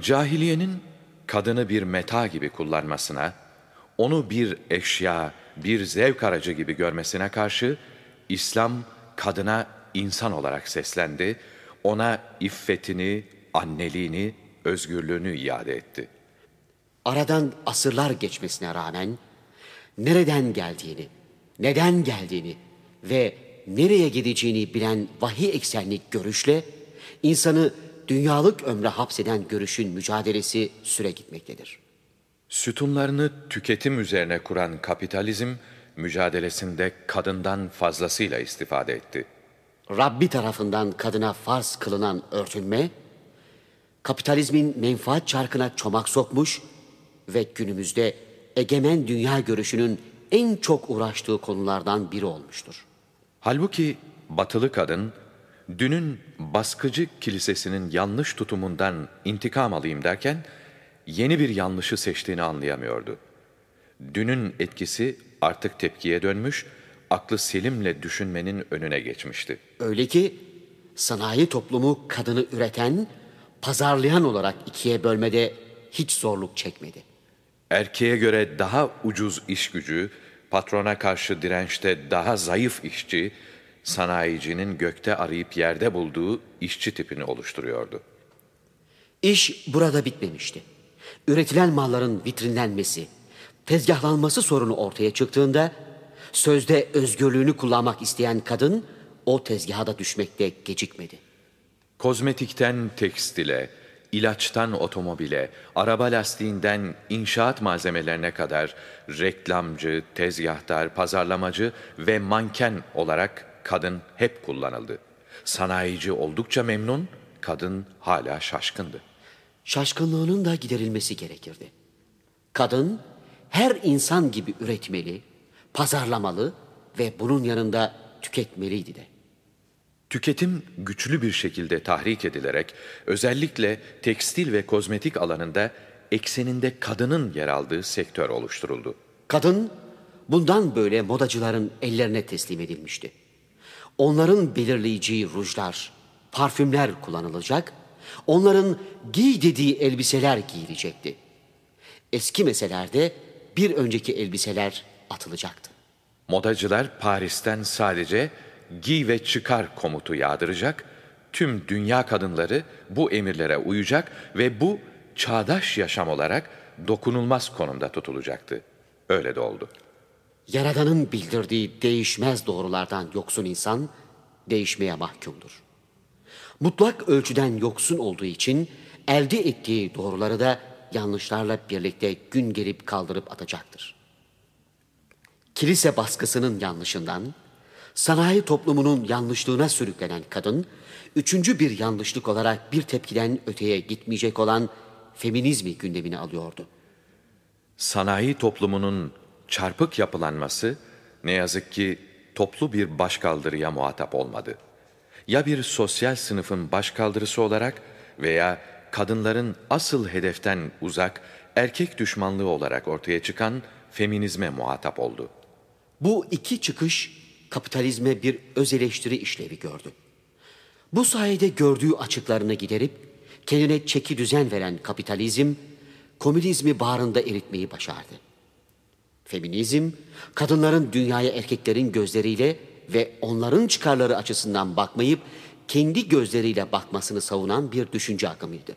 Cahiliyenin kadını bir meta gibi kullanmasına, onu bir eşya, bir zevk aracı gibi görmesine karşı İslam kadına insan olarak seslendi, ona iffetini, anneliğini, özgürlüğünü iade etti. Aradan asırlar geçmesine rağmen nereden geldiğini, neden geldiğini ve nereye gideceğini bilen vahiy eksenlik görüşle insanı dünyalık ömre hapseden görüşün mücadelesi süre gitmektedir. Sütunlarını tüketim üzerine kuran kapitalizm, mücadelesinde kadından fazlasıyla istifade etti. Rabbi tarafından kadına farz kılınan örtünme, kapitalizmin menfaat çarkına çomak sokmuş ve günümüzde egemen dünya görüşünün en çok uğraştığı konulardan biri olmuştur. Halbuki batılı kadın, dünün baskıcı kilisesinin yanlış tutumundan intikam alayım derken, yeni bir yanlışı seçtiğini anlayamıyordu. Dünün etkisi artık tepkiye dönmüş, aklı selimle düşünmenin önüne geçmişti. Öyle ki sanayi toplumu kadını üreten, pazarlayan olarak ikiye bölmede hiç zorluk çekmedi. Erkeğe göre daha ucuz iş gücü, patrona karşı dirençte daha zayıf işçi, sanayicinin gökte arayıp yerde bulduğu işçi tipini oluşturuyordu. İş burada bitmemişti. Üretilen malların vitrinlenmesi, tezgahlanması sorunu ortaya çıktığında sözde özgürlüğünü kullanmak isteyen kadın o tezgaha da düşmekte gecikmedi. Kozmetikten tekstile, ilaçtan otomobile, araba lastiğinden inşaat malzemelerine kadar reklamcı, tezgahtar, pazarlamacı ve manken olarak kadın hep kullanıldı. Sanayici oldukça memnun, kadın hala şaşkındı. Şaşkınlığının da giderilmesi gerekirdi. Kadın her insan gibi üretmeli, pazarlamalı ve bunun yanında tüketmeliydi de. Tüketim güçlü bir şekilde tahrik edilerek özellikle tekstil ve kozmetik alanında ekseninde kadının yer aldığı sektör oluşturuldu. Kadın bundan böyle modacıların ellerine teslim edilmişti. Onların belirleyeceği rujlar, parfümler kullanılacak, onların giy dediği elbiseler giyilecekti. Eski meselerde bir önceki elbiseler atılacaktı. Modacılar Paris'ten sadece giy ve çıkar komutu yağdıracak, tüm dünya kadınları bu emirlere uyacak ve bu çağdaş yaşam olarak dokunulmaz konumda tutulacaktı. Öyle de oldu. Yaradan'ın bildirdiği değişmez doğrulardan yoksun insan değişmeye mahkumdur. Mutlak ölçüden yoksun olduğu için elde ettiği doğruları da yanlışlarla birlikte gün gelip kaldırıp atacaktır. Kilise baskısının yanlışından, sanayi toplumunun yanlışlığına sürüklenen kadın, üçüncü bir yanlışlık olarak bir tepkiden öteye gitmeyecek olan feminizmi gündemine alıyordu. Sanayi toplumunun çarpık yapılanması ne yazık ki toplu bir başkaldırıya muhatap olmadı. Ya bir sosyal sınıfın başkaldırısı olarak veya kadınların asıl hedeften uzak erkek düşmanlığı olarak ortaya çıkan feminizme muhatap oldu. Bu iki çıkış kapitalizme bir öz eleştiri işlevi gördü. Bu sayede gördüğü açıklarını giderip kendine çeki düzen veren kapitalizm komünizmi bağrında eritmeyi başardı. Feminizm kadınların dünyaya erkeklerin gözleriyle ve onların çıkarları açısından bakmayıp kendi gözleriyle bakmasını savunan bir düşünce akımıydı.